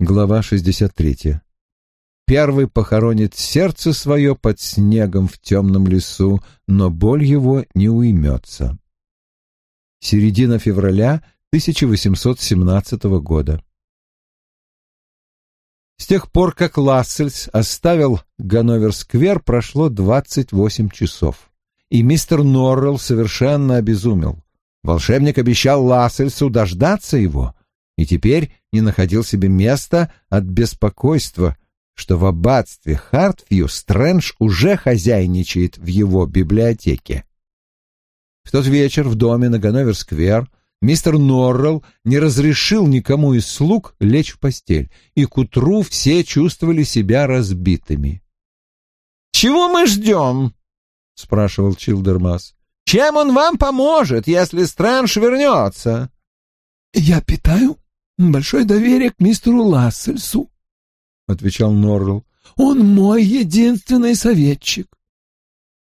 Глава 63. Первый похоронит сердце свое под снегом в темном лесу, но боль его не уймется. Середина февраля 1817 года. С тех пор, как Лассельс оставил Ганновер-сквер, прошло 28 часов, и мистер Норрелл совершенно обезумел. Волшебник обещал Лассельсу дождаться его, и теперь не находил себе места от беспокойства, что в аббатстве Хартфью Стрэндж уже хозяйничает в его библиотеке. В тот вечер в доме на Ганновер-сквер мистер Норрелл не разрешил никому из слуг лечь в постель, и к утру все чувствовали себя разбитыми. «Чего мы ждем?» — спрашивал Чилдермас. «Чем он вам поможет, если Стрэндж вернется?» «Я питаю большое доверие к мистеру Лассельсу», — отвечал Норрелл. «Он мой единственный советчик».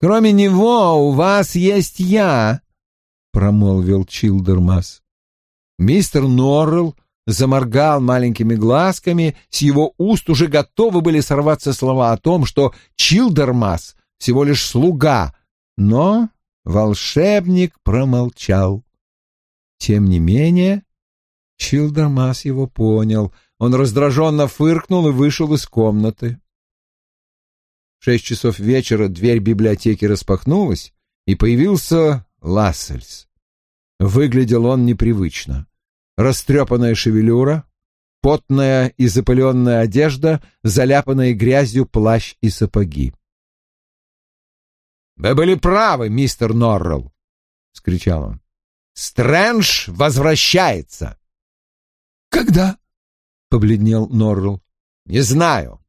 «Кроме него у вас есть я», — промолвил Чилдермас. Мистер Норрелл заморгал маленькими глазками, с его уст уже готовы были сорваться слова о том, что Чилдермас всего лишь слуга, но волшебник промолчал. Тем не менее, Чилдермас его понял. Он раздраженно фыркнул и вышел из комнаты. В шесть часов вечера дверь библиотеки распахнулась, и появился Лассельс. Выглядел он непривычно. Растрепанная шевелюра, потная и запыленная одежда, заляпанная грязью плащ и сапоги. «Вы были правы, мистер Норрелл!» — скричал он. «Стрэндж возвращается!» «Когда?» — побледнел Норрелл. «Не знаю.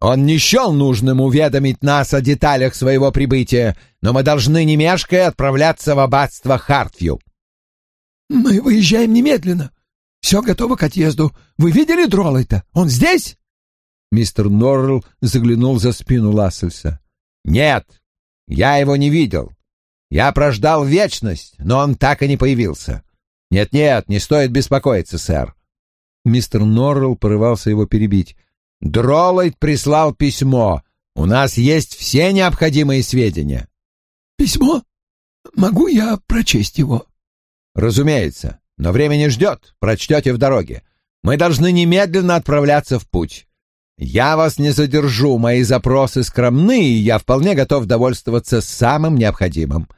Он не счел нужным уведомить нас о деталях своего прибытия, но мы должны, не мешкая, отправляться в аббатство Хартфью». «Мы выезжаем немедленно. Все готово к отъезду. Вы видели Дролайта? Он здесь?» Мистер Норрелл заглянул за спину Лассельса. «Нет, я его не видел. Я прождал вечность, но он так и не появился. Нет-нет, не стоит беспокоиться, сэр. Мистер Норрелл порывался его перебить. «Дроллайт прислал письмо. У нас есть все необходимые сведения». «Письмо? Могу я прочесть его?» «Разумеется. Но время не ждет. Прочтете в дороге. Мы должны немедленно отправляться в путь. Я вас не задержу, мои запросы скромны, и я вполне готов довольствоваться самым необходимым».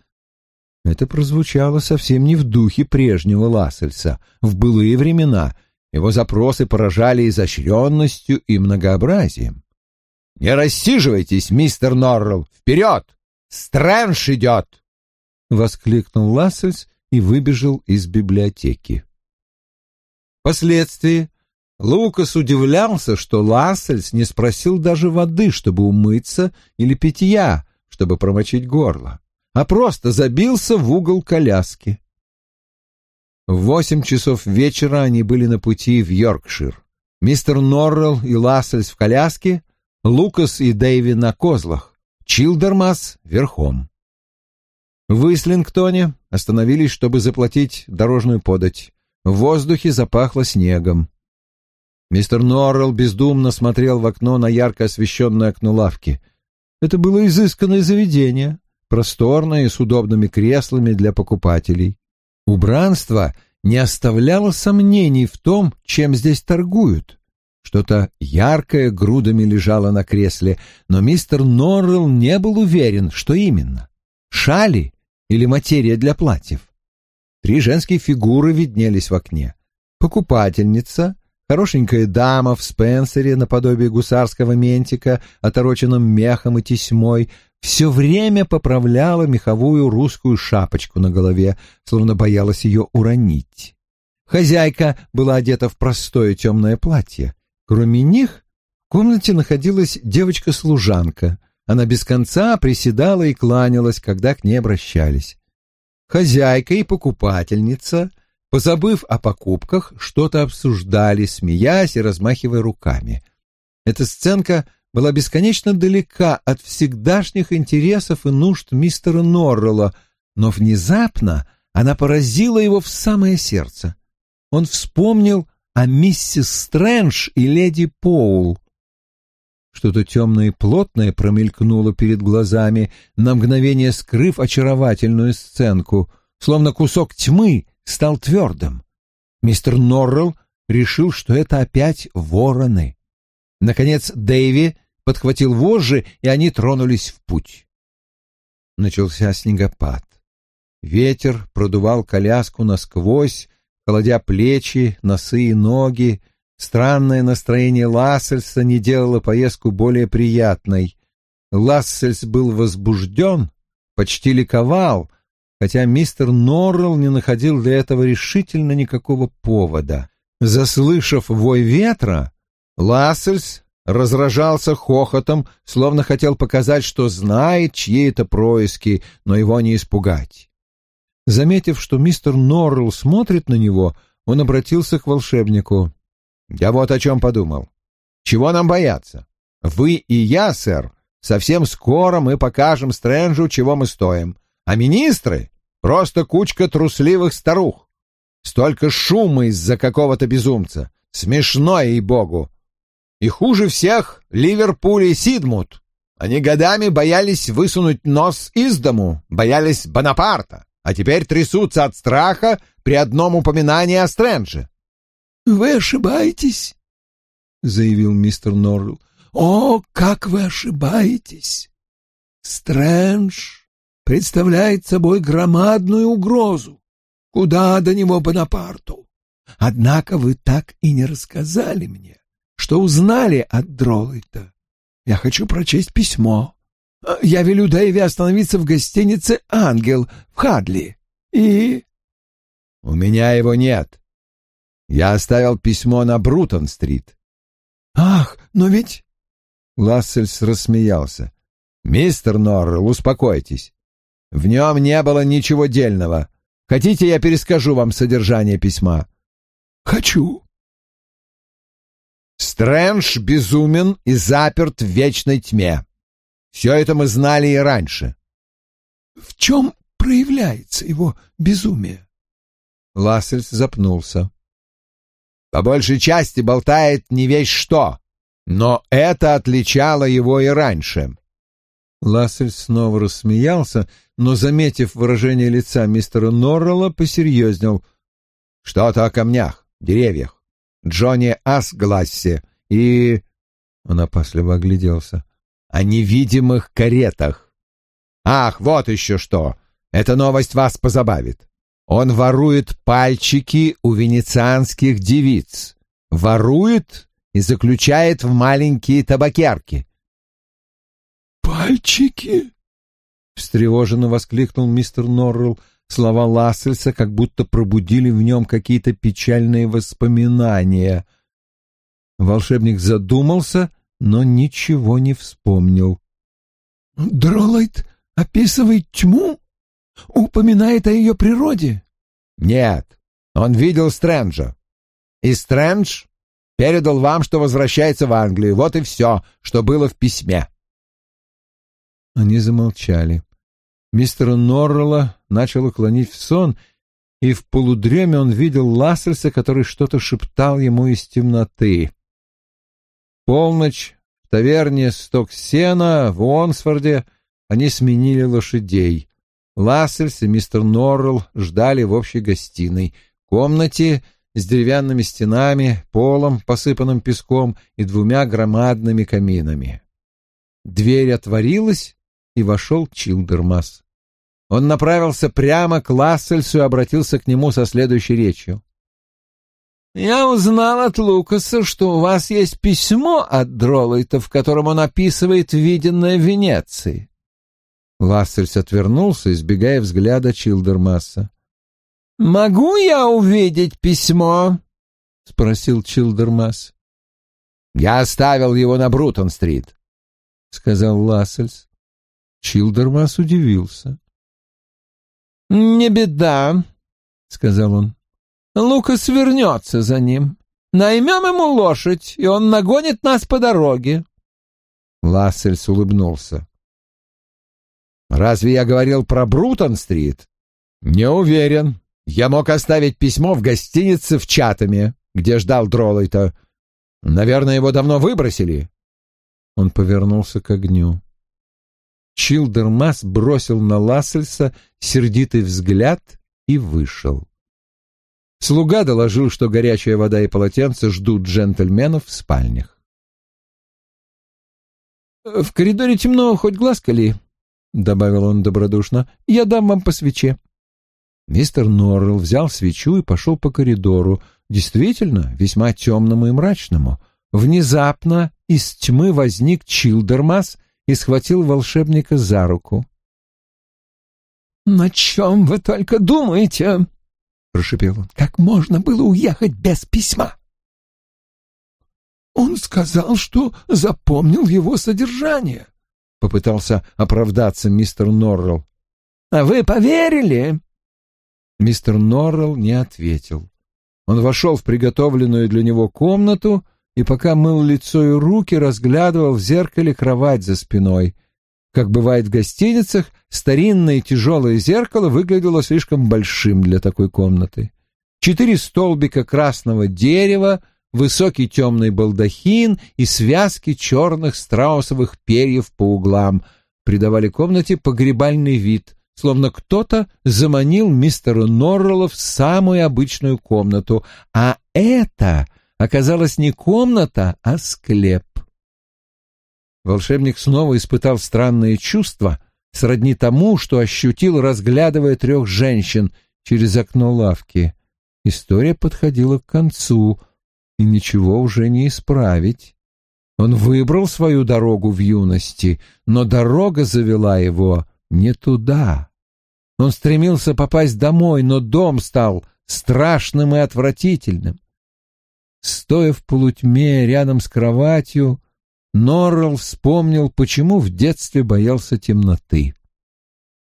Это прозвучало совсем не в духе прежнего Лассельса. В былые времена — его запросы поражали изощренностью и многообразием. «Не рассиживайтесь, мистер Норрелл! Вперед! Стрэндж идет!» — воскликнул Лассельс и выбежал из библиотеки. Впоследствии Лукас удивлялся, что Лассельс не спросил даже воды, чтобы умыться, или питья, чтобы промочить горло, а просто забился в угол коляски. В восемь часов вечера они были на пути в Йоркшир. Мистер Норрелл и Лассельс в коляске, Лукас и Дэйви на козлах, Чилдермас верхом. В Ислингтоне остановились, чтобы заплатить дорожную подать. В воздухе запахло снегом. Мистер Норрелл бездумно смотрел в окно на ярко освещенное окно лавки. Это было изысканное заведение, просторное и с удобными креслами для покупателей. Убранство не оставляло сомнений в том, чем здесь торгуют. Что-то яркое грудами лежало на кресле, но мистер Норрелл не был уверен, что именно — шали или материя для платьев. Три женские фигуры виднелись в окне. Покупательница, хорошенькая дама в Спенсере наподобие гусарского ментика, отороченном мехом и тесьмой, все время поправляла меховую русскую шапочку на голове, словно боялась ее уронить. Хозяйка была одета в простое темное платье. Кроме них в комнате находилась девочка-служанка. Она без конца приседала и кланялась, когда к ней обращались. Хозяйка и покупательница, позабыв о покупках, что-то обсуждали, смеясь и размахивая руками. Эта сценка — была бесконечно далека от всегдашних интересов и нужд мистера Норрелла, но внезапно она поразила его в самое сердце. Он вспомнил о миссис Стрэндж и леди Поул. Что-то темное и плотное промелькнуло перед глазами, на мгновение скрыв очаровательную сценку, словно кусок тьмы стал твердым. Мистер Норрелл решил, что это опять вороны. Наконец Дэйви подхватил вожжи, и они тронулись в путь. Начался снегопад. Ветер продувал коляску насквозь, холодя плечи, носы и ноги. Странное настроение Лассельса не делало поездку более приятной. Лассельс был возбужден, почти ликовал, хотя мистер Норрелл не находил для этого решительно никакого повода. Заслышав вой ветра, Лассельс разражался хохотом, словно хотел показать, что знает, чьи это происки, но его не испугать. Заметив, что мистер Норрелл смотрит на него, он обратился к волшебнику. «Я вот о чем подумал. Чего нам бояться? Вы и я, сэр, совсем скоро мы покажем Стрэнджу, чего мы стоим, а министры — просто кучка трусливых старух. Столько шума из-за какого-то безумца. Смешно, ей-богу. И хуже всех Ливерпуль и Сидмут. Они годами боялись высунуть нос из дому, боялись Бонапарта, а теперь трясутся от страха при одном упоминании о Стрэндже. — Вы ошибаетесь, — заявил мистер Норрелл. — О, как вы ошибаетесь! Стрэндж представляет собой громадную угрозу. Куда до него Бонапарту? Однако вы так и не рассказали мне, что узнали от Дроллайта. Я хочу прочесть письмо. Я велю Дэйви остановиться в гостинице «Ангел» в Хадли. И... У меня его нет. Я оставил письмо на Брутон-стрит. Ах, но ведь... Лассельс рассмеялся. «Мистер Норрелл, успокойтесь. В нем не было ничего дельного. Хотите, я перескажу вам содержание письма?» «Хочу». Стрэндж безумен и заперт в вечной тьме. Все это мы знали и раньше. В чем проявляется его безумие? Лассельс запнулся. По большей части болтает не весь что, но это отличало его и раньше. Лассельс снова рассмеялся, но, заметив выражение лица мистера Норрелла, посерьезнел. «Что-то о камнях, деревьях. Джонни Асглассе и...» Он опасливо огляделся. «О невидимых каретах. Ах, вот еще что! Эта новость вас позабавит. Он ворует пальчики у венецианских девиц. Ворует и заключает в маленькие табакерки. «Пальчики?» — встревоженно воскликнул мистер Норрелл. Слова Лассельса как будто пробудили в нем какие-то печальные воспоминания. Волшебник задумался, но ничего не вспомнил. «Дролайт описывает тьму? Упоминает о ее природе?» «Нет, он видел Стрэнджа. И Стрэндж передал вам, что возвращается в Англию. Вот и все, что было в письме». Они замолчали. Мистера Норрелла начало клонить в сон, и в полудреме он видел Лассельса, который что-то шептал ему из темноты. Полночь в таверне «Сток сена» в Уонсфорде они сменили лошадей. Лассельс и мистер Норрелл ждали в общей гостиной, комнате с деревянными стенами, полом, посыпанным песком и двумя громадными каминами. Дверь отворилась, и вошел Чилдермас. Он направился прямо к Лассельсу и обратился к нему со следующей речью. «Я узнал от Лукаса, что у вас есть письмо от Дролайта, в котором он описывает виденное в Венеции». Лассельс отвернулся, избегая взгляда Чилдермаса. «Могу я увидеть письмо?» — спросил Чилдермас. «Я оставил его на Брутон-стрит», — сказал Лассельс. Чилдермас удивился. «Не беда», — сказал он. «Лукас вернется за ним. Наймем ему лошадь, и он нагонит нас по дороге». Лассельс улыбнулся. «Разве я говорил про Брутон-стрит?» «Не уверен. Я мог оставить письмо в гостинице в Чатаме». где ждал Дроллайта. Наверное, его давно выбросили». Он повернулся к огню. Чилдермас бросил на Лассельса сердитый взгляд и вышел. Слуга доложил, что горячая вода и полотенце ждут джентльменов в спальнях. «В коридоре темно, хоть глаз кали», — добавил он добродушно. «Я дам вам по свече». Мистер Норрелл взял свечу и пошел по коридору, действительно весьма темному и мрачному. Внезапно из тьмы возник Чилдермас и схватил волшебника за руку. «На чем вы только думаете?» — прошепел он. «Как можно было уехать без письма?» «Он сказал, что запомнил его содержание», — попытался оправдаться мистер Норрелл. «А вы поверили?» Мистер Норрелл не ответил. Он вошел в приготовленную для него комнату и, пока мыл лицо и руки, разглядывал в зеркале кровать за спиной. Как бывает в гостиницах, старинное тяжелое зеркало выглядело слишком большим для такой комнаты. Четыре столбика красного дерева, высокий темный балдахин и связки черных страусовых перьев по углам придавали комнате погребальный вид, словно кто-то заманил мистера Норрелла в самую обычную комнату, а это оказалась не комната, а склеп. Волшебник снова испытал странные чувства, сродни тому, что ощутил, разглядывая трех женщин через окно лавки. История подходила к концу, и ничего уже не исправить. Он выбрал свою дорогу в юности, но дорога завела его не туда. Он стремился попасть домой, но дом стал страшным и отвратительным. Стоя в полутьме рядом с кроватью, Норрелл вспомнил, почему в детстве боялся темноты.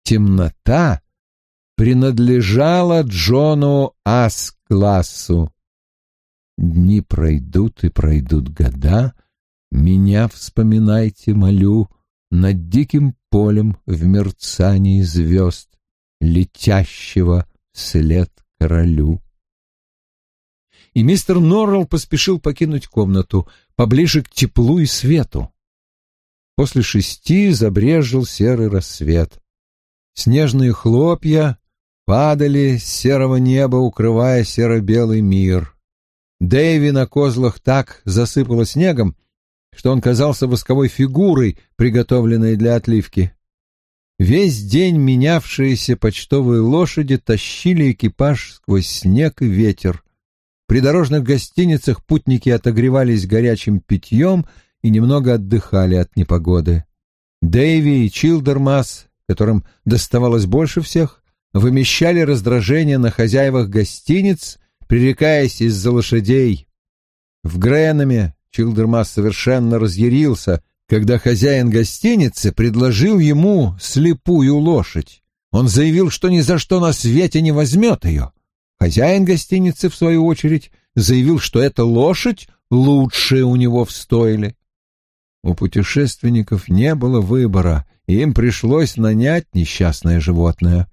Темнота принадлежала Джону Ас-классу. Дни пройдут и пройдут года, меня вспоминайте, молю, над диким полем в мерцании звезд, летящего вслед королю и мистер Норрелл поспешил покинуть комнату поближе к теплу и свету. После шести забрежил серый рассвет. Снежные хлопья падали с серого неба, укрывая серо-белый мир. Дэйви на козлах так засыпало снегом, что он казался восковой фигурой, приготовленной для отливки. Весь день менявшиеся почтовые лошади тащили экипаж сквозь снег и ветер. При дорожных гостиницах путники отогревались горячим питьем и немного отдыхали от непогоды. Дэйви и Чилдермас, которым доставалось больше всех, вымещали раздражение на хозяевах гостиниц, пререкаясь из-за лошадей. В Гренаме Чилдермас совершенно разъярился, когда хозяин гостиницы предложил ему слепую лошадь. Он заявил, что ни за что на свете не возьмет ее. Хозяин гостиницы, в свою очередь, заявил, что эта лошадь лучшая у него в стойле. У путешественников не было выбора, и им пришлось нанять несчастное животное.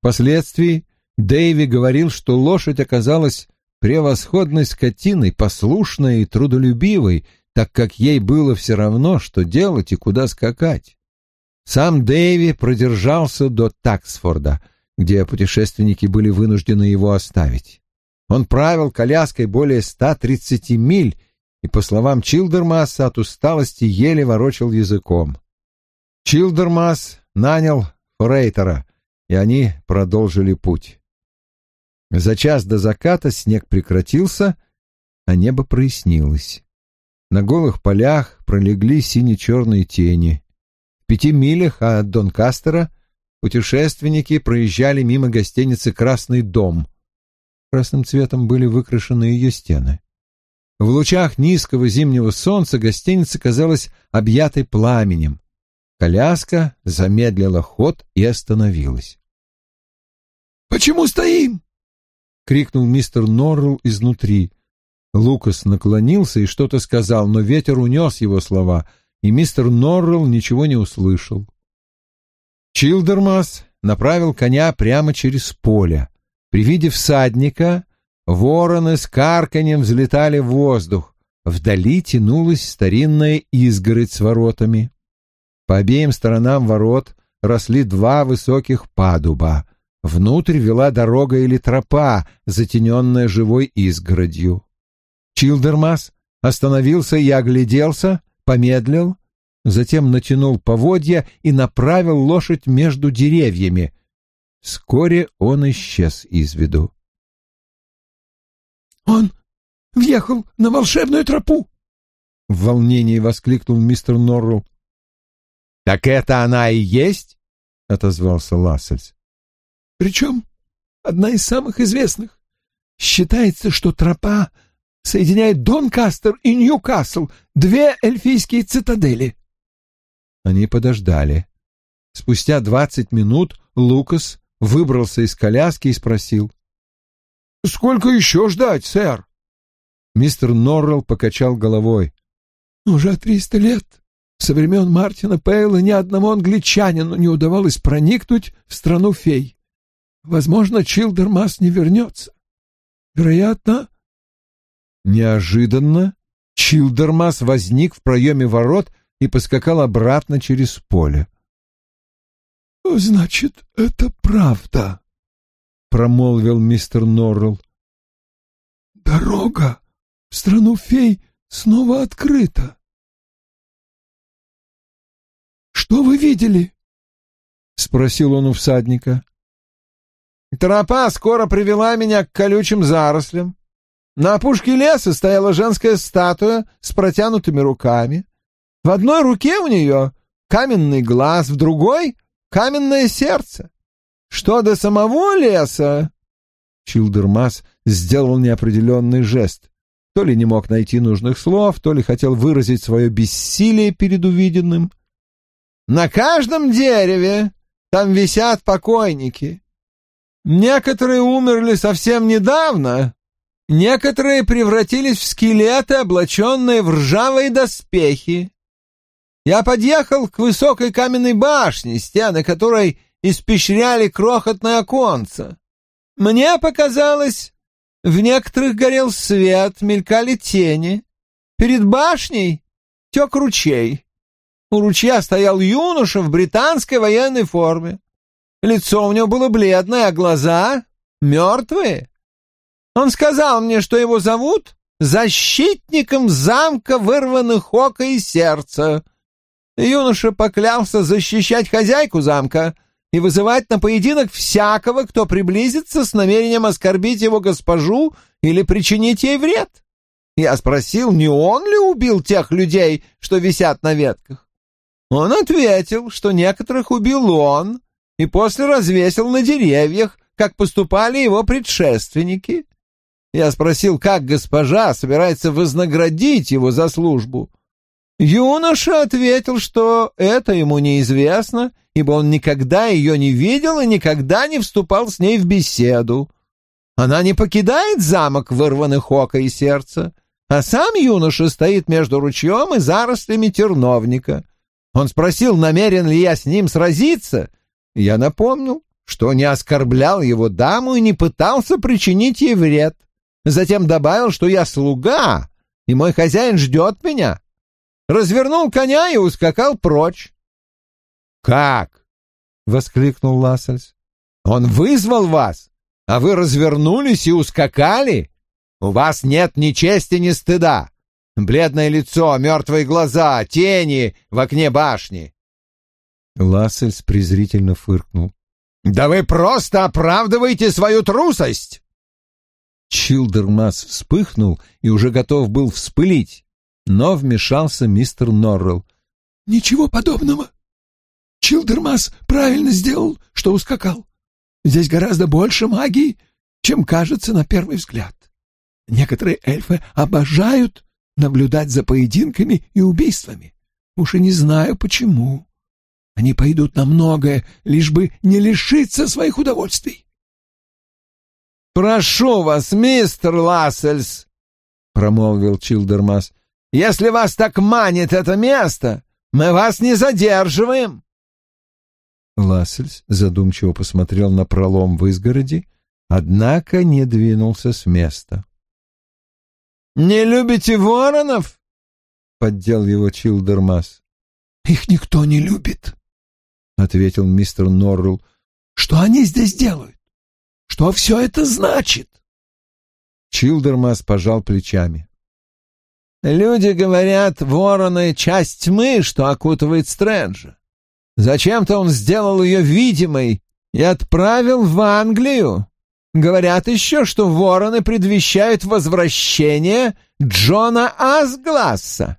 Впоследствии Дэйви говорил, что лошадь оказалась превосходной скотиной, послушной и трудолюбивой, так как ей было все равно, что делать и куда скакать. Сам Дэйви продержался до Таксфорда — где путешественники были вынуждены его оставить. Он правил коляской более 130 миль и, по словам Чилдермаса, от усталости еле ворочал языком. Чилдермас нанял форейтера, и они продолжили путь. За час до заката снег прекратился, а небо прояснилось. На голых полях пролегли сине-черные тени. В пяти милях от Донкастера — путешественники проезжали мимо гостиницы «Красный дом». Красным цветом были выкрашены ее стены. В лучах низкого зимнего солнца гостиница казалась объятой пламенем. Коляска замедлила ход и остановилась. «Почему стоим?» — крикнул мистер Норрелл изнутри. Лукас наклонился и что-то сказал, но ветер унес его слова, и мистер Норрелл ничего не услышал. Чилдермас направил коня прямо через поле. При виде всадника Вороны с карканьем взлетали в воздух. Вдали тянулась старинная изгородь с воротами. По обеим сторонам ворот росли два высоких падуба. Внутрь вела дорога или тропа, затененная живой изгородью. Чилдермас остановился и огляделся, помедлил, затем натянул поводья и направил лошадь между деревьями. Вскоре он исчез из виду. «Он въехал на волшебную тропу!» — в волнении воскликнул мистер Норрелл. «Так это она и есть?» — отозвался Лассельс. «Причем одна из самых известных. Считается, что тропа соединяет Донкастер и Ньюкасл, две эльфийские цитадели». Они подождали. Спустя двадцать минут Лукас выбрался из коляски и спросил. «Сколько еще ждать, сэр?» Мистер Норрелл покачал головой. «Уже триста лет. Со времен Мартина Пейла ни одному англичанину не удавалось проникнуть в страну фей. Возможно, Чилдермас не вернется. Вероятно...» Неожиданно Чилдермас возник в проеме ворот и поскакал обратно через поле. «Значит, это правда», — промолвил мистер Норрелл. «Дорога в страну фей снова открыта». «Что вы видели?» — спросил он у всадника. «Тропа скоро привела меня к колючим зарослям. На опушке леса стояла женская статуя с протянутыми руками. В одной руке у нее каменный глаз, в другой — каменное сердце. Что до самого леса...» Чилдермас сделал неопределенный жест. То ли не мог найти нужных слов, то ли хотел выразить свое бессилие перед увиденным — на каждом дереве там висят покойники. Некоторые умерли совсем недавно, некоторые превратились в скелеты, облаченные в ржавые доспехи. Я подъехал к высокой каменной башне, стены которой испещряли крохотное оконце. Мне показалось, в некоторых горел свет, мелькали тени. Перед башней тек ручей. У ручья стоял юноша в британской военной форме. Лицо у него было бледное, а глаза мертвые. Он сказал мне, что его зовут защитником замка вырванных ока и сердца. Юноша поклялся защищать хозяйку замка и вызывать на поединок всякого, кто приблизится с намерением оскорбить его госпожу или причинить ей вред. Я спросил, не он ли убил тех людей, что висят на ветках. Он ответил, что некоторых убил он и после развесил на деревьях, как поступали его предшественники. Я спросил, как госпожа собирается вознаградить его за службу. Юноша ответил, что это ему неизвестно, ибо он никогда ее не видел и никогда не вступал с ней в беседу. Она не покидает замок вырванных ока и сердца, а сам юноша стоит между ручьем и зарослями терновника. Он спросил, намерен ли я с ним сразиться. Я напомнил, что не оскорблял его даму и не пытался причинить ей вред. Затем добавил, что я слуга, и мой хозяин ждет меня. Развернул коня и ускакал прочь. «Как?» — воскликнул Лассельс. «Он вызвал вас, а вы развернулись и ускакали? У вас нет ни чести, ни стыда. Бледное лицо, мертвые глаза, тени в окне башни. Лассельс презрительно фыркнул. «Да вы просто оправдываете свою трусость!» Чилдермас вспыхнул и уже готов был вспылить, но вмешался мистер Норрелл. «Ничего подобного. Чилдермас правильно сделал, что ускакал. Здесь гораздо больше магии, чем кажется на первый взгляд. Некоторые эльфы обожают наблюдать за поединками и убийствами. Уж и не знаю почему. Они пойдут на многое, лишь бы не лишиться своих удовольствий. «Прошу вас, мистер Лассельс», — промолвил Чилдермас, — «если вас так манит это место, мы вас не задерживаем». Лассельс задумчиво посмотрел на пролом в изгороди, однако не двинулся с места. «Не любите воронов?» — поддел его Чилдермас. «Их никто не любит», — ответил мистер Норрелл. «Что они здесь делают? Что все это значит?» Чилдермас пожал плечами. «Люди говорят, вороны — часть тьмы, что окутывает Стрэнджа. Зачем-то он сделал ее видимой и отправил в Англию. Говорят еще, что вороны предвещают возвращение Джона Асгласса.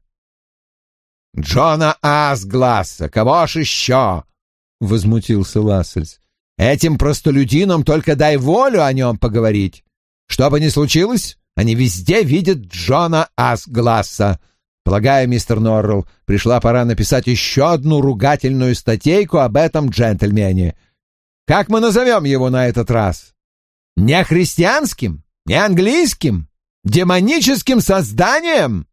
«Джона Асгласса! Кого ж еще?» — возмутился Лассельс. «Этим простолюдинам только дай волю о нем поговорить. Что бы ни случилось, они везде видят Джона Асгласса. Полагаю, мистер Норрелл, пришла пора написать еще одну ругательную статейку об этом джентльмене. Как мы назовем его на этот раз? Не христианским? Не английским? Демоническим созданием?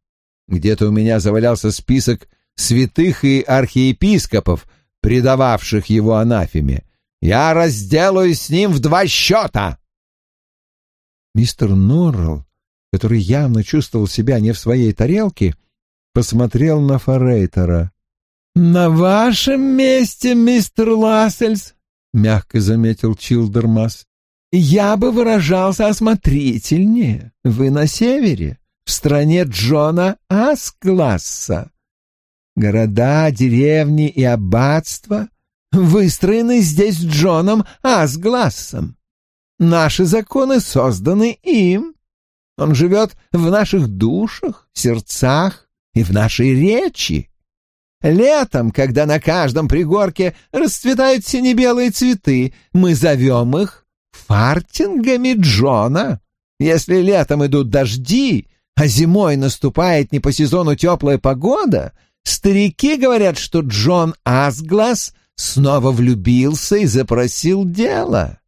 Где-то у меня завалялся список святых и архиепископов, предававших его анафеме. Я разделаюсь с ним в два счета. Мистер Норрелл, который явно чувствовал себя не в своей тарелке, — посмотрел на Форейтера. «На вашем месте, мистер Лассельс», — мягко заметил Чилдермас, — «я бы выражался осмотрительнее. Вы на севере, в стране Джона Аскласса. Города, деревни и аббатства выстроены здесь Джоном Асглассом. Наши законы созданы им. Он живет в наших душах, сердцах, и в нашей речи. Летом, когда на каждом пригорке расцветают сине-белые цветы, мы зовем их фартингами Джона. Если летом идут дожди, а зимой наступает не по сезону теплая погода, старики говорят, что Джон Асглас снова влюбился и запросил дело.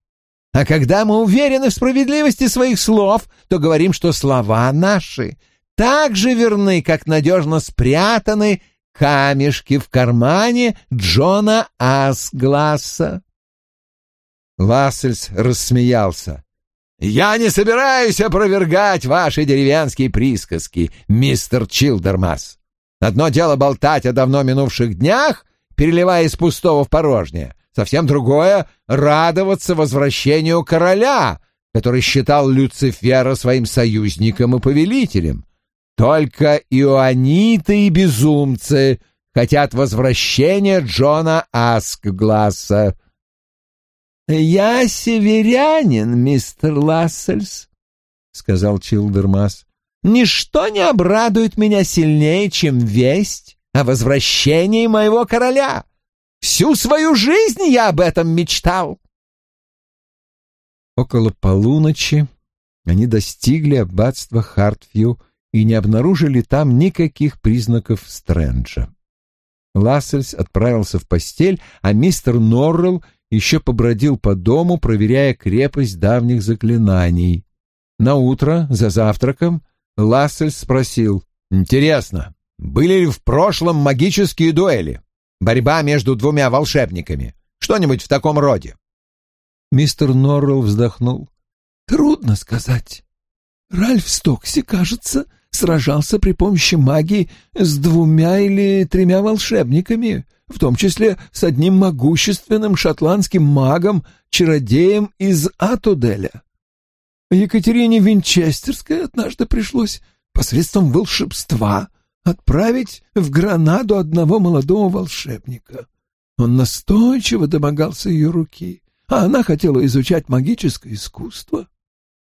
А когда мы уверены в справедливости своих слов, то говорим, что слова наши — так же верны, как надежно спрятаны камешки в кармане Джона Асгласса. Лассельс рассмеялся. «Я не собираюсь опровергать ваши деревенские присказки, мистер Чилдермас. Одно дело болтать о давно минувших днях, переливая из пустого в порожнее, совсем другое — радоваться возвращению короля, который считал Люцифера своим союзником и повелителем. Только иоаниты и безумцы хотят возвращения Джона Аскгласса. «Я северянин, мистер Лассельс», — сказал Чилдермас. «Ничто не обрадует меня сильнее, чем весть о возвращении моего короля. Всю свою жизнь я об этом мечтал». Около полуночи они достигли аббатства Хартфью и не обнаружили там никаких признаков Стрэнджа. Лассельс отправился в постель, а мистер Норрелл еще побродил по дому, проверяя крепость давних заклинаний. На утро, за завтраком, Лассельс спросил, «Интересно, были ли в прошлом магические дуэли? Борьба между двумя волшебниками? Что-нибудь в таком роде?» Мистер Норрелл вздохнул. «Трудно сказать. Ральф Стокси, кажется, сражался при помощи магии с двумя или тремя волшебниками, в том числе с одним могущественным шотландским магом, чародеем из Атуделя. Екатерине Винчестерской однажды пришлось посредством волшебства отправить в Гранаду одного молодого волшебника. Он настойчиво домогался ее руки, а она хотела изучать магическое искусство.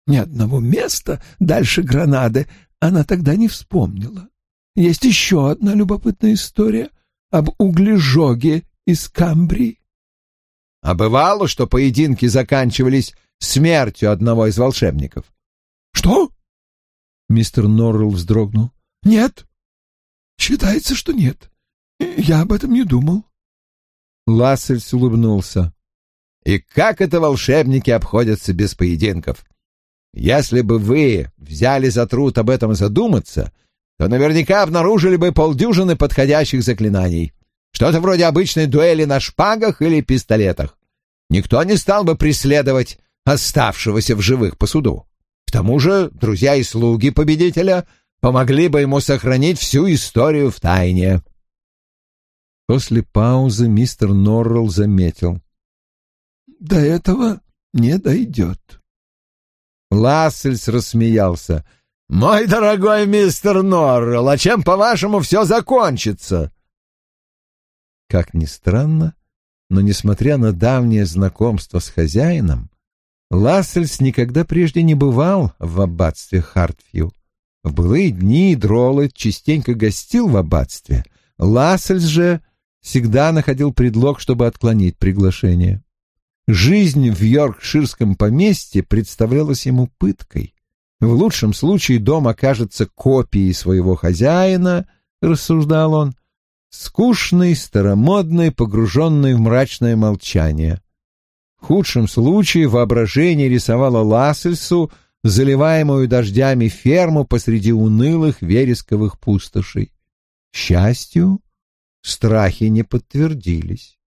Ни одного места дальше Гранады она тогда не вспомнила. Есть еще одна любопытная история об углежоге из Камбрии. А бывало, что поединки заканчивались смертью одного из волшебников? — Что? Мистер Норрелл вздрогнул. — Нет. Считается, что нет. Я об этом не думал. Лассельс улыбнулся. — И как это волшебники обходятся без поединков? Если бы вы взяли за труд об этом задуматься, то наверняка обнаружили бы полдюжины подходящих заклинаний. Что-то вроде обычной дуэли на шпагах или пистолетах. Никто не стал бы преследовать оставшегося в живых по суду. К тому же друзья и слуги победителя помогли бы ему сохранить всю историю в тайне. После паузы мистер Норрелл заметил. «До этого не дойдет». Лассельс рассмеялся. «Мой дорогой мистер Норрелл, а чем, по-вашему, все закончится?» Как ни странно, но, несмотря на давнее знакомство с хозяином, Лассельс никогда прежде не бывал в аббатстве Хартфью. В былые дни Дроллет частенько гостил в аббатстве. Лассельс же всегда находил предлог, чтобы отклонить приглашение. Жизнь в йоркширском поместье представлялась ему пыткой. В лучшем случае дом окажется копией своего хозяина, рассуждал он, скучный, старомодный, погруженный в мрачное молчание. В худшем случае воображение рисовало Лассельсу заливаемую дождями ферму посреди унылых вересковых пустошей. К счастью, страхи не подтвердились.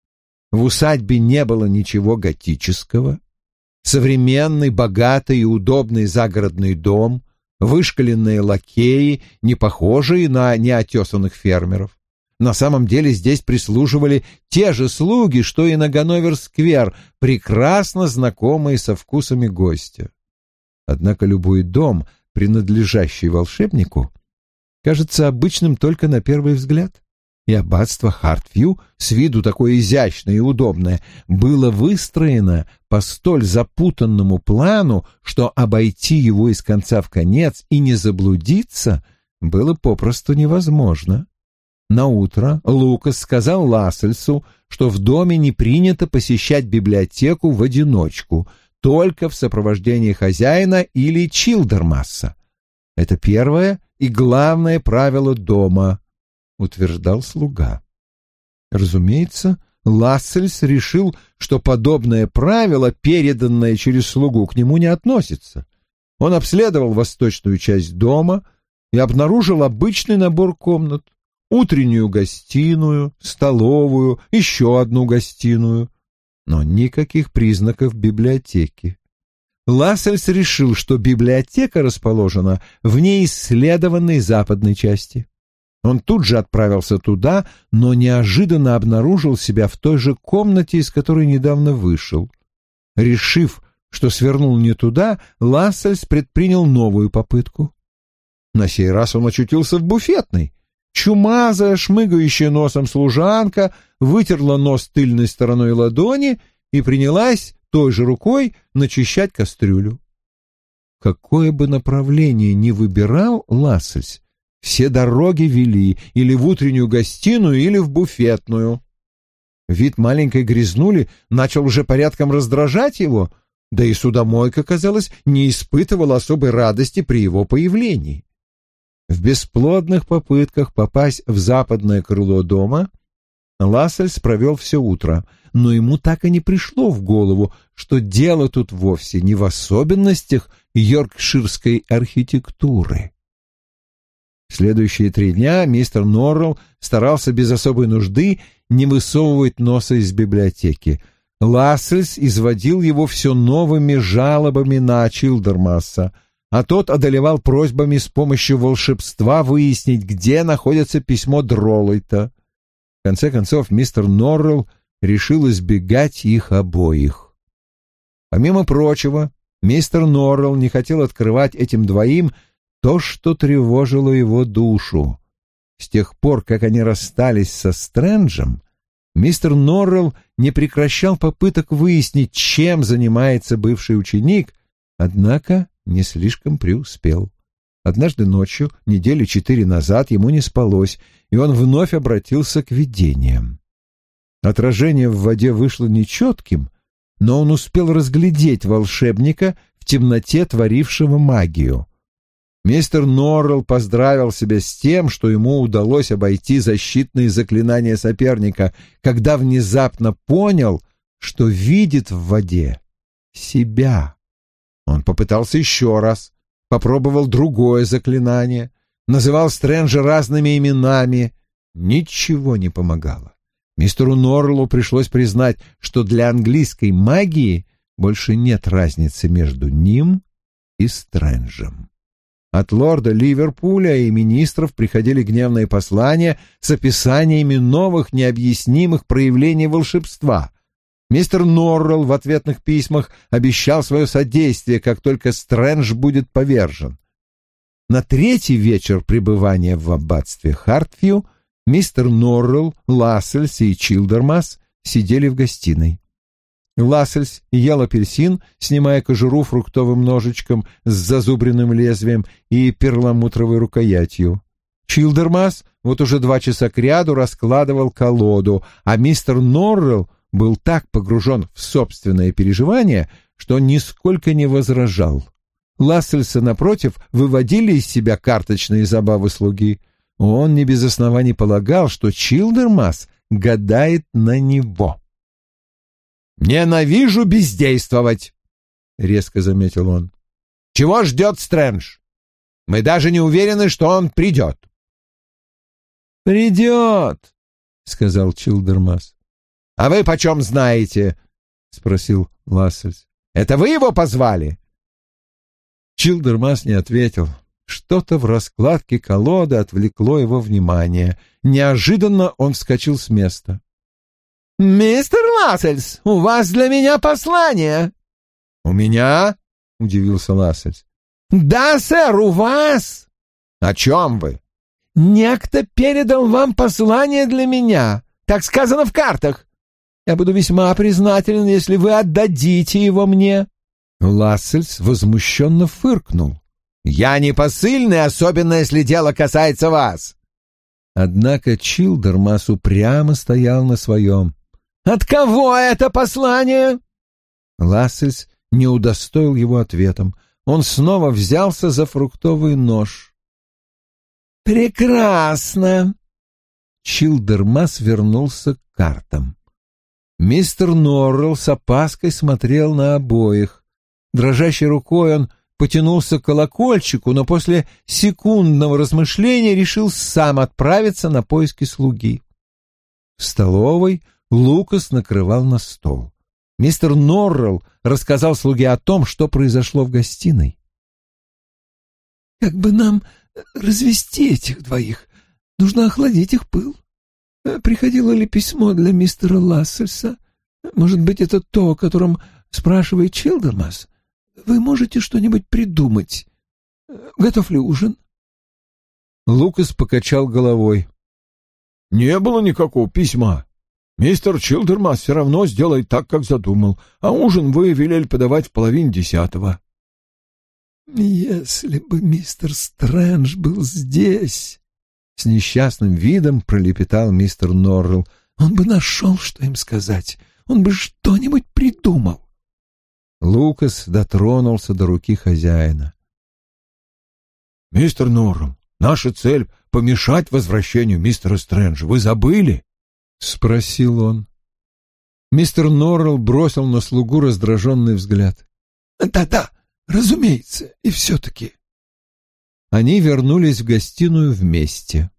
В усадьбе не было ничего готического. Современный, богатый и удобный загородный дом, вышкаленные лакеи, не похожие на неотесанных фермеров. На самом деле здесь прислуживали те же слуги, что и на Ганновер-сквер, прекрасно знакомые со вкусами гостя. Однако любой дом, принадлежащий волшебнику, кажется обычным только на первый взгляд. И аббатство Хартвью, с виду такое изящное и удобное, было выстроено по столь запутанному плану, что обойти его из конца в конец и не заблудиться было попросту невозможно. На утро Лукас сказал Лассельсу, что в доме не принято посещать библиотеку в одиночку, только в сопровождении хозяина или Чилдермасса. Это первое и главное правило дома, утверждал слуга. Разумеется, Лассельс решил, что подобное правило, переданное через слугу, к нему не относится. Он обследовал восточную часть дома и обнаружил обычный набор комнат утреннюю гостиную, столовую, еще одну гостиную, но никаких признаков библиотеки. Лассельс решил, что библиотека расположена в неисследованной западной части. Он тут же отправился туда, но неожиданно обнаружил себя в той же комнате, из которой недавно вышел. Решив, что свернул не туда, Лассельс предпринял новую попытку. На сей раз он очутился в буфетной, Чумазая, шмыгающая носом служанка, вытерла нос тыльной стороной ладони и принялась той же рукой начищать кастрюлю. Какое бы направление ни выбирал Лассельс, все дороги вели или в утреннюю гостиную, или в буфетную. Вид маленькой грязнули начал уже порядком раздражать его, да и судомойка, казалось, не испытывала особой радости при его появлении. В бесплодных попытках попасть в западное крыло дома Лассельс провел все утро, но ему так и не пришло в голову, что дело тут вовсе не в особенностях йоркширской архитектуры. следующие три дня мистер Норрелл старался без особой нужды не высовывать носа из библиотеки. Лассельс изводил его все новыми жалобами на Чилдермасса, а тот одолевал просьбами с помощью волшебства выяснить, где находится письмо Дроллайта. В конце концов, мистер Норрелл решил избегать их обоих. Помимо прочего, мистер Норрелл не хотел открывать этим двоим то, что тревожило его душу. С тех пор, как они расстались со Стрэнджем, мистер Норрелл не прекращал попыток выяснить, чем занимается бывший ученик, однако не слишком преуспел. Однажды ночью, недели четыре назад, ему не спалось, и он вновь обратился к видениям. Отражение в воде вышло нечетким, но он успел разглядеть волшебника в темноте, творившего магию. Мистер Норрелл поздравил себя с тем, что ему удалось обойти защитные заклинания соперника, когда внезапно понял, что видит в воде себя. Он попытался еще раз, попробовал другое заклинание, называл Стрэнджа разными именами. Ничего не помогало. Мистеру Норлу пришлось признать, что для английской магии больше нет разницы между ним и Стрэнджем. От лорда Ливерпуля и министров приходили гневные послания с описаниями новых необъяснимых проявлений волшебства. Мистер Норрелл в ответных письмах обещал свое содействие, как только Стрэндж будет повержен. На третий вечер пребывания в аббатстве Хартфью мистер Норрелл, Лассельс и Чилдермас сидели в гостиной. Лассельс ел апельсин, снимая кожуру фруктовым ножичком с зазубренным лезвием и перламутровой рукоятью. Чилдермас вот уже два часа кряду раскладывал колоду, а мистер Норрелл был так погружен в собственное переживание, что нисколько не возражал. Лассельса, напротив, выводили из себя карточные забавы слуги. Он не без оснований полагал, что Чилдермас гадает на него. «Ненавижу бездействовать», — резко заметил он. «Чего ждет Стрэндж? Мы даже не уверены, что он придет». «Придет», — сказал Чилдермас. «А вы почем знаете?» — спросил Лассельс. «Это вы его позвали?» Чилдермас не ответил. Что-то в раскладке колоды отвлекло его внимание. Неожиданно он вскочил с места. «Мистер Лассельс, у вас для меня послание!» «У меня?» — удивился Лассельс. «Да, сэр, у вас!» «О чем вы?» «Некто передал вам послание для меня, так сказано в картах. Я буду весьма признателен, если вы отдадите его мне». Лассельс возмущенно фыркнул. «Я не посыльный, особенно если дело касается вас». Однако Чилдермас упрямо стоял на своем. От кого это послание?» Лассельс не удостоил его ответом. Он снова взялся за фруктовый нож. «Прекрасно!» Чилдермас вернулся к картам. Мистер Норрелл с опаской смотрел на обоих. Дрожащей рукой он потянулся к колокольчику, но после секундного размышления решил сам отправиться на поиски слуги. В столовой Лукас накрывал на стол. Мистер Норрелл рассказал слуге о том, что произошло в гостиной. «Как бы нам развести этих двоих? Нужно охладить их пыл. Приходило ли письмо для мистера Лассельса? Может быть, это то, о котором спрашивает Чилдермас? Вы можете что-нибудь придумать? Готов ли ужин?» Лукас покачал головой. «Не было никакого письма. Мистер Чилдермас все равно сделает так, как задумал, а ужин вы велели подавать в половине десятого. «Если бы мистер Стрэндж был здесь...» С несчастным видом пролепетал мистер Норрелл. «Он бы нашел, что им сказать. Он бы что-нибудь придумал». Лукас дотронулся до руки хозяина. «Мистер Норрелл, наша цель — помешать возвращению мистера Стрэнджа. Вы забыли?» — спросил он. Мистер Норрелл бросил на слугу раздраженный взгляд. «Да-да, разумеется, и все-таки...» Они вернулись в гостиную вместе.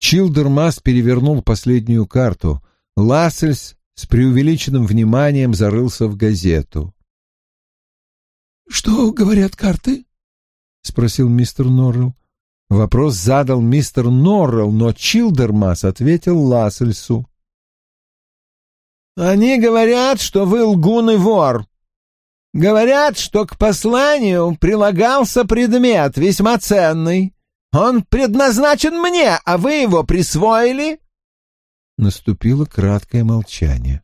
Чилдермас перевернул последнюю карту. Лассельс с преувеличенным вниманием зарылся в газету. «Что говорят карты?» — спросил мистер Норрелл. Вопрос задал мистер Норрелл, но Чилдермас ответил Лассельсу. Они говорят, что вы лгун и вор. Говорят, что к посланию прилагался предмет весьма ценный. Он предназначен мне, а вы его присвоили?» Наступило краткое молчание.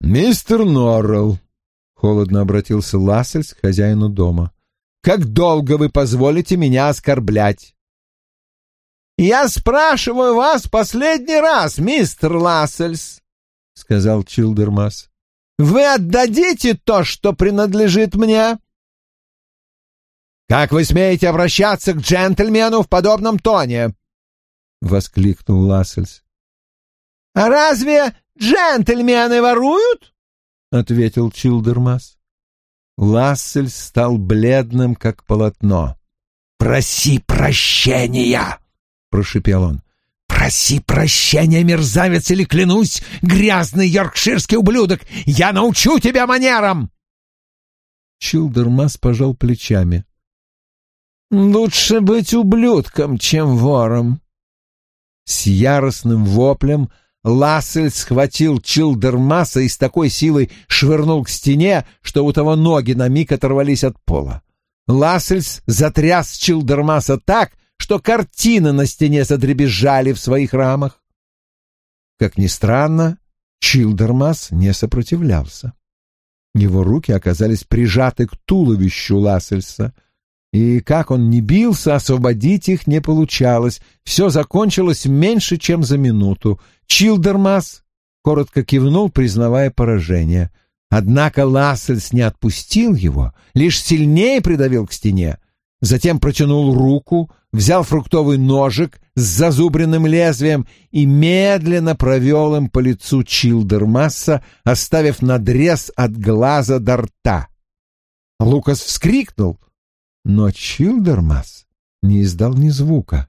«Мистер Норрелл», — холодно обратился Лассельс к хозяину дома, — «как долго вы позволите меня оскорблять?» «Я спрашиваю вас последний раз, мистер Лассельс», — сказал Чилдермас. «Вы отдадите то, что принадлежит мне?» «Как вы смеете обращаться к джентльмену в подобном тоне?» — воскликнул Лассельс. «А разве джентльмены воруют?» — ответил Чилдермас. Лассельс стал бледным, как полотно. «Проси прощения!» — прошипел он. Проси прощения, мерзавец, или клянусь, грязный йоркширский ублюдок, я научу тебя манерам!» Чилдермас пожал плечами. «Лучше быть ублюдком, чем вором». С яростным воплем Лассель схватил Чилдермаса и с такой силой швырнул к стене, что у того ноги на миг оторвались от пола. Лассельс затряс Чилдермаса так, что картины на стене задребезжали в своих рамах. Как ни странно, Чилдермас не сопротивлялся. Его руки оказались прижаты к туловищу Лассельса, и как он ни бился, освободить их не получалось. Все закончилось меньше, чем за минуту. Чилдермас коротко кивнул, признавая поражение. Однако Лассельс не отпустил его, лишь сильнее придавил к стене. Затем протянул руку, взял фруктовый ножик с зазубренным лезвием и медленно провел им по лицу Чилдермасса, оставив надрез от глаза до рта. Лукас вскрикнул, но Чилдермас не издал ни звука.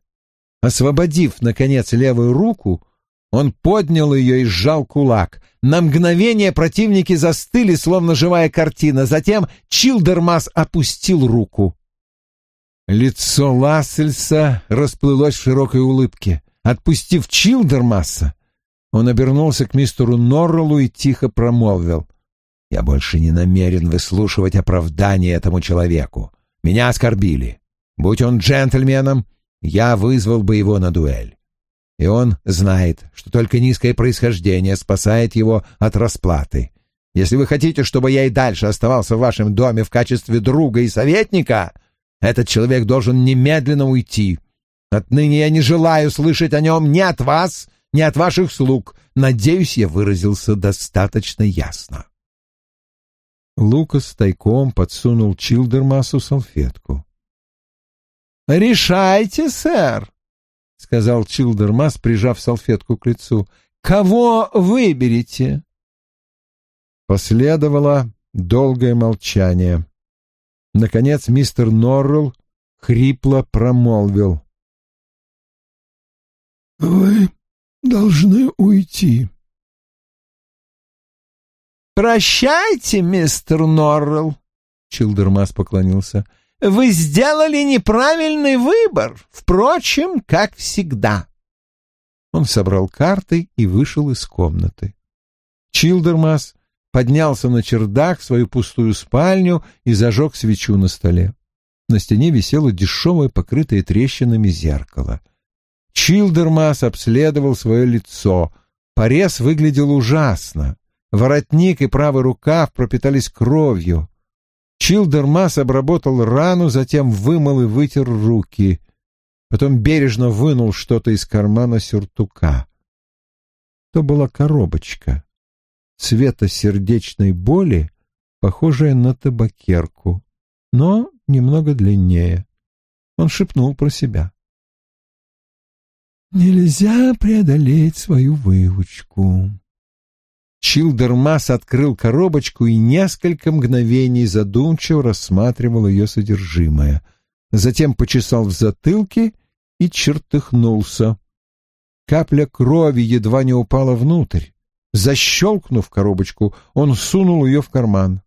Освободив, наконец, левую руку, он поднял ее и сжал кулак. На мгновение противники застыли, словно живая картина. Затем Чилдермас опустил руку. Лицо Лассельса расплылось в широкой улыбке. Отпустив Чилдермасса, он обернулся к мистеру Норреллу и тихо промолвил. «Я больше не намерен выслушивать оправдание этому человеку. Меня оскорбили. Будь он джентльменом, я вызвал бы его на дуэль. И он знает, что только низкое происхождение спасает его от расплаты. Если вы хотите, чтобы я и дальше оставался в вашем доме в качестве друга и советника, этот человек должен немедленно уйти. Отныне я не желаю слышать о нем ни от вас, ни от ваших слуг. Надеюсь, я выразился достаточно ясно. Лукас тайком подсунул Чилдермасу салфетку. «Решайте, сэр», — сказал Чилдермас, прижав салфетку к лицу. «Кого выберете?» Последовало долгое молчание. Наконец мистер Норрелл хрипло промолвил. «Вы должны уйти». «Прощайте, мистер Норрелл», — Чилдермас поклонился. «Вы сделали неправильный выбор, впрочем, как всегда». Он собрал карты и вышел из комнаты. Чилдермас поднялся на чердак в свою пустую спальню и зажег свечу на столе. На стене висело дешевое, покрытое трещинами зеркало. Чилдермас обследовал свое лицо. Порез выглядел ужасно. Воротник и правый рукав пропитались кровью. Чилдермас обработал рану, затем вымыл и вытер руки. Потом бережно вынул что-то из кармана сюртука. То была коробочка цвета сердечной боли, похожая на табакерку, но немного длиннее. Он шепнул про себя. «Нельзя преодолеть свою выучку». Чилдермас открыл коробочку и несколько мгновений задумчиво рассматривал ее содержимое. Затем почесал в затылке и чертыхнулся. Капля крови едва не упала внутрь. Защелкнув коробочку, он сунул ее в карман.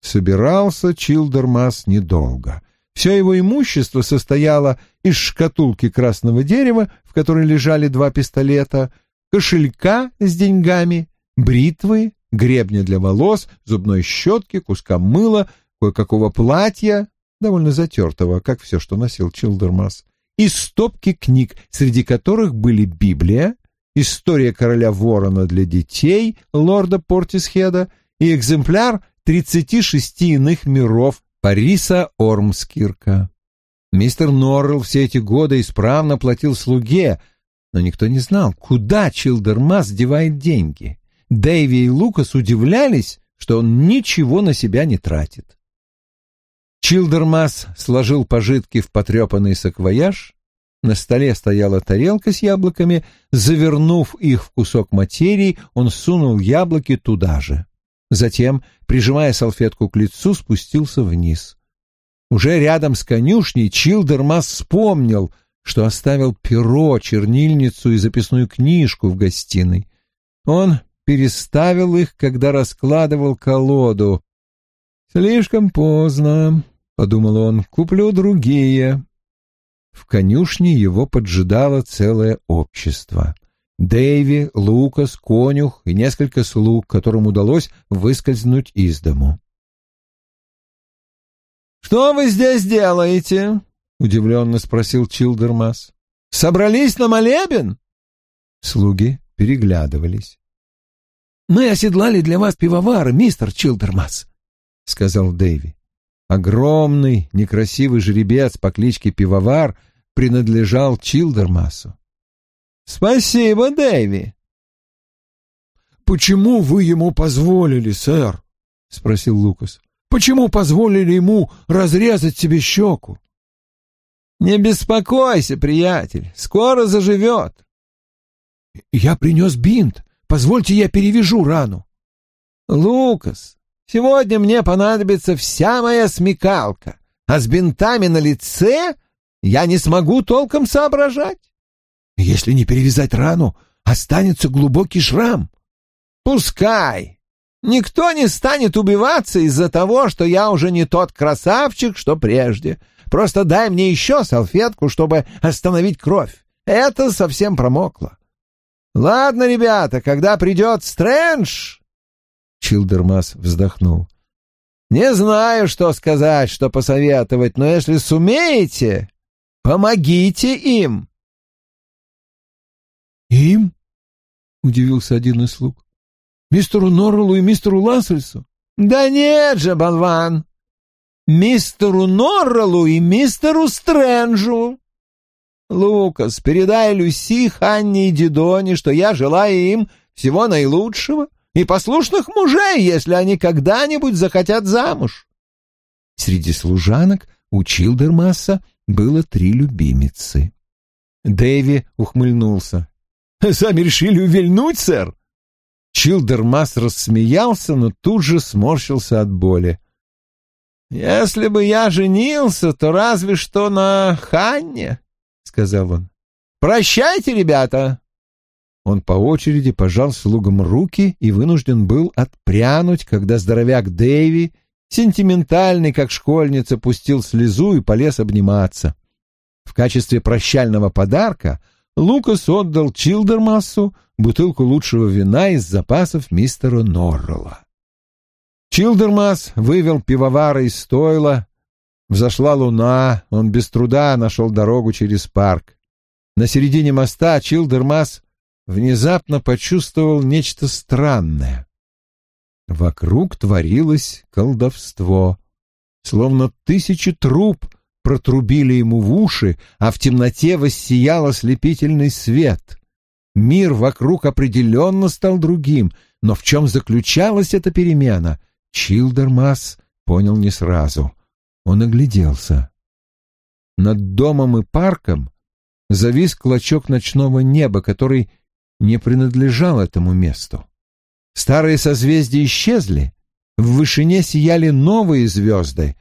Собирался Чилдермас недолго. Все его имущество состояло из шкатулки красного дерева, в которой лежали два пистолета, кошелька с деньгами, бритвы, гребня для волос, зубной щетки, куска мыла, кое-какого платья, довольно затертого, как все, что носил Чилдермас, и стопки книг, среди которых были Библия, «История короля ворона для детей» лорда Портисхеда и экземпляр 36 иных миров Париса Ормскирка. Мистер Норрелл все эти годы исправно платил слуге, но никто не знал, куда Чилдермас девает деньги. Дэйви и Лукас удивлялись, что он ничего на себя не тратит. Чилдермас сложил пожитки в потрепанный саквояж, на столе стояла тарелка с яблоками. Завернув их в кусок материи, он сунул яблоки туда же. Затем, прижимая салфетку к лицу, спустился вниз. Уже рядом с конюшней Чилдермас вспомнил, что оставил перо, чернильницу и записную книжку в гостиной. Он переставил их, когда раскладывал колоду. «Слишком поздно», — подумал он, — «куплю другие». В конюшне его поджидало целое общество. Дэйви, Лукас, конюх и несколько слуг, которым удалось выскользнуть из дому. «Что вы здесь делаете?» — удивленно спросил Чилдермас. «Собрались на молебен?» Слуги переглядывались. «Мы оседлали для вас пивовар, мистер Чилдермас», — сказал Дэйви. Огромный, некрасивый жеребец по кличке Пивовар принадлежал Чилдермасу. «Спасибо, Дэйви!» «Почему вы ему позволили, сэр?» — спросил Лукас. «Почему позволили ему разрезать себе щеку?» «Не беспокойся, приятель, скоро заживет». «Я принес бинт. Позвольте, я перевяжу рану». «Лукас, сегодня мне понадобится вся моя смекалка, а с бинтами на лице я не смогу толком соображать». Если не перевязать рану, останется глубокий шрам. Пускай. Никто не станет убиваться из-за того, что я уже не тот красавчик, что прежде. Просто дай мне еще салфетку, чтобы остановить кровь. Это совсем промокло. Ладно, ребята, когда придет Стрэндж... Чилдермас вздохнул. Не знаю, что сказать, что посоветовать, но если сумеете, помогите им. «Им?» — удивился один из слуг. «Мистеру Норреллу и мистеру Лассельсу?» «Да нет же, болван! Мистеру Норреллу и мистеру Стрэнджу!» «Лукас, передай Люси, Ханне и Дидоне, что я желаю им всего наилучшего и послушных мужей, если они когда-нибудь захотят замуж». Среди служанок у Чилдермасса было три любимицы. Дэви ухмыльнулся. Сами решили увильнуть, сэр?» Чилдермас рассмеялся, но тут же сморщился от боли. «Если бы я женился, то разве что на Ханне», — сказал он. «Прощайте, ребята!» Он по очереди пожал слугам руки и вынужден был отпрянуть, когда здоровяк Дэйви, сентиментальный, как школьница, пустил слезу и полез обниматься. В качестве прощального подарка Лукас отдал Чилдермассу бутылку лучшего вина из запасов мистера Норрелла. Чилдермас вывел пивовара из стойла. Взошла луна, он без труда нашел дорогу через парк. На середине моста Чилдермас внезапно почувствовал нечто странное. Вокруг творилось колдовство, словно тысячи труб — протрубили ему в уши, а в темноте воссиял ослепительный свет. Мир вокруг определенно стал другим, но в чем заключалась эта перемена, Чилдермас понял не сразу. Он огляделся. Над домом и парком завис клочок ночного неба, который не принадлежал этому месту. Старые созвездия исчезли, в вышине сияли новые звезды,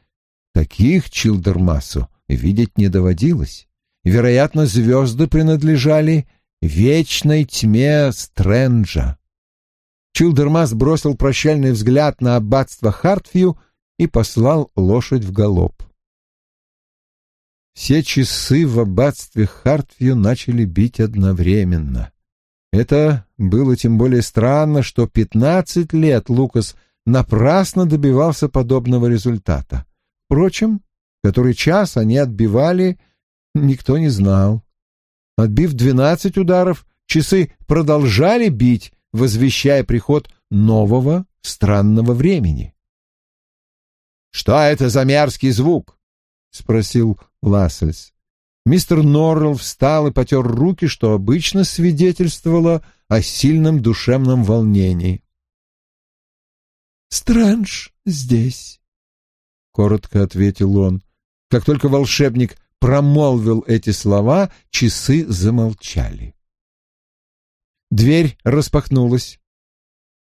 Таких Чилдермасу видеть не доводилось. Вероятно, звезды принадлежали вечной тьме Стрэнджа. Чилдермас бросил прощальный взгляд на аббатство Хартфью и послал лошадь в галоп. Все часы в аббатстве Хартфью начали бить одновременно. Это было тем более странно, что пятнадцать лет Лукас напрасно добивался подобного результата. Впрочем, который час они отбивали, никто не знал. Отбив двенадцать ударов, часы продолжали бить, возвещая приход нового странного времени. «Что это за мерзкий звук?» — спросил Лассельс. Мистер Норрелл встал и потер руки, что обычно свидетельствовало о сильном душевном волнении. «Стрэндж здесь», — коротко ответил он. Как только волшебник промолвил эти слова, часы замолчали. Дверь распахнулась.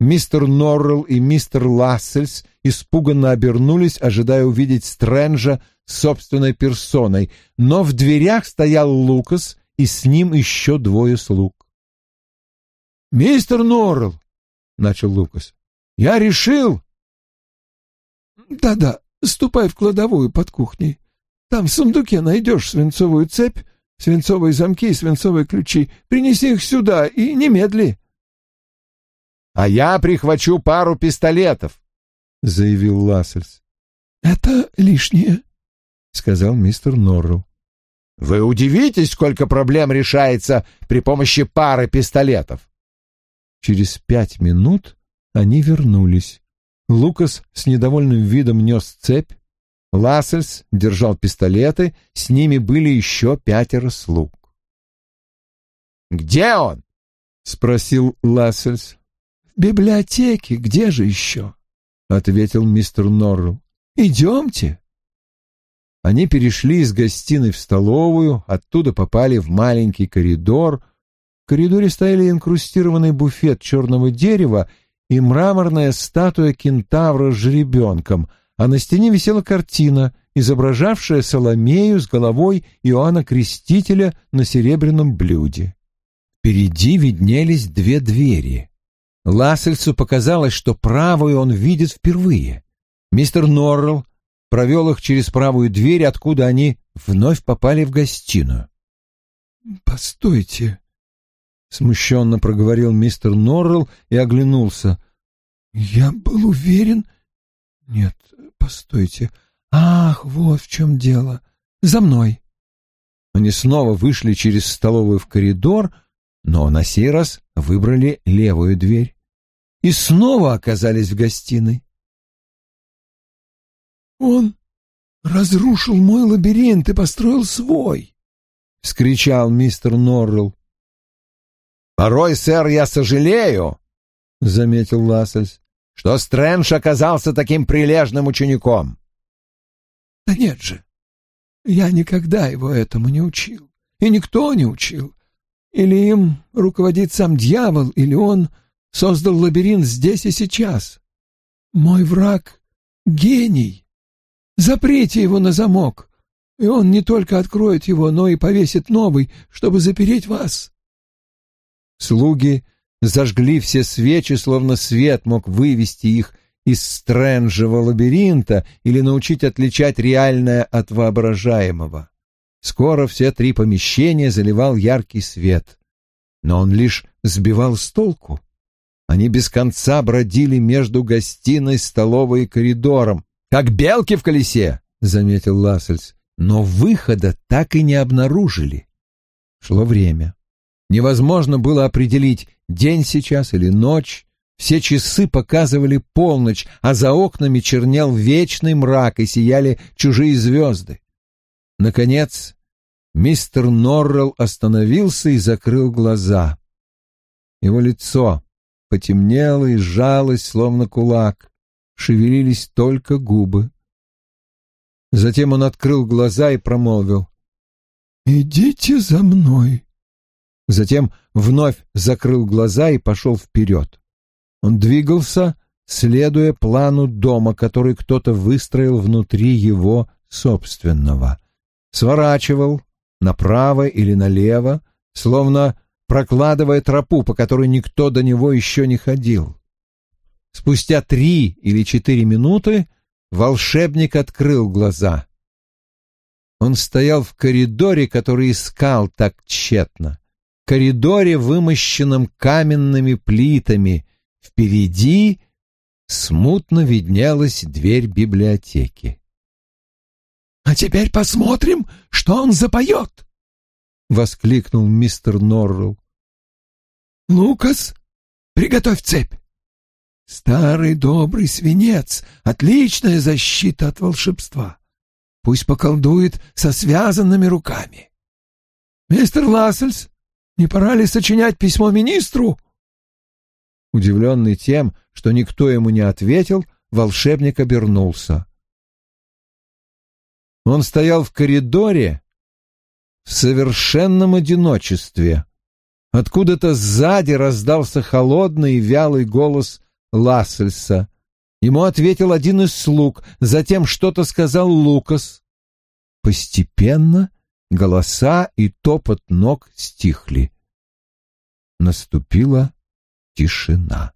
Мистер Норрелл и мистер Лассельс испуганно обернулись, ожидая увидеть Стрэнджа собственной персоной, но в дверях стоял Лукас и с ним еще двое слуг. «Мистер Норрелл!» — начал Лукас. «Я решил...» «Да-да, ступай в кладовую под кухней. Там в сундуке найдешь свинцовую цепь, свинцовые замки и свинцовые ключи. Принеси их сюда и немедли». «А я прихвачу пару пистолетов», — заявил Лассельс. «Это лишнее», — сказал мистер Норрелл. «Вы удивитесь, сколько проблем решается при помощи пары пистолетов». Через пять минут они вернулись. Лукас с недовольным видом нес цепь. Лассельс держал пистолеты, с ними были еще пятеро слуг. «Где он?» — спросил Лассельс. «В библиотеке, где же еще?» — ответил мистер Норрелл. «Идемте». Они перешли из гостиной в столовую, оттуда попали в маленький коридор. В коридоре стояли инкрустированный буфет черного дерева и мраморная статуя кентавра с жеребенком, а на стене висела картина, изображавшая Соломею с головой Иоанна Крестителя на серебряном блюде. Впереди виднелись две двери. Лассельсу показалось, что правую он видит впервые. Мистер Норрелл провел их через правую дверь, откуда они вновь попали в гостиную. «Постойте», — смущенно проговорил мистер Норрелл и оглянулся. «Я был уверен...» «Нет, постойте. Ах, вот в чем дело. За мной». Они снова вышли через столовую в коридор, но на сей раз выбрали левую дверь и снова оказались в гостиной. «Он разрушил мой лабиринт и построил свой!» — вскричал мистер Норрелл. «Порой, сэр, я сожалею», — заметил Лассельс, — «что Стрэндж оказался таким прилежным учеником». «Да нет же, я никогда его этому не учил, и никто не учил. Или им руководит сам дьявол, или он создал лабиринт здесь и сейчас. Мой враг — гений». Заприте его на замок, и он не только откроет его, но и повесит новый, чтобы запереть вас. Слуги зажгли все свечи, словно свет мог вывести их из стрэнджевого лабиринта или научить отличать реальное от воображаемого. Скоро все три помещения заливал яркий свет, но он лишь сбивал с толку. Они без конца бродили между гостиной, столовой и коридором, как белки в колесе, — заметил Лассельс. Но выхода так и не обнаружили. Шло время. Невозможно было определить, день сейчас или ночь. Все часы показывали полночь, а за окнами чернел вечный мрак и сияли чужие звезды. Наконец, мистер Норрелл остановился и закрыл глаза. Его лицо потемнело и сжалось, словно кулак шевелились только губы. Затем он открыл глаза и промолвил. «Идите за мной». Затем вновь закрыл глаза и пошел вперед. Он двигался, следуя плану дома, который кто-то выстроил внутри его собственного. Сворачивал направо или налево, словно прокладывая тропу, по которой никто до него еще не ходил. Спустя три или четыре минуты волшебник открыл глаза. Он стоял в коридоре, который искал так тщетно. Коридоре, вымощенном каменными плитами. Впереди смутно виднелась дверь библиотеки. «А теперь посмотрим, что он запоет!» — воскликнул мистер Норрелл. «Лукас, приготовь цепь!» Старый добрый свинец — отличная защита от волшебства. Пусть поколдует со связанными руками. Мистер Лассельс, не пора ли сочинять письмо министру? Удивленный тем, что никто ему не ответил, волшебник обернулся. Он стоял в коридоре в совершенном одиночестве. Откуда-то сзади раздался холодный и вялый голос Лассельса. Ему ответил один из слуг, затем что-то сказал Лукас. Постепенно голоса и топот ног стихли. Наступила тишина.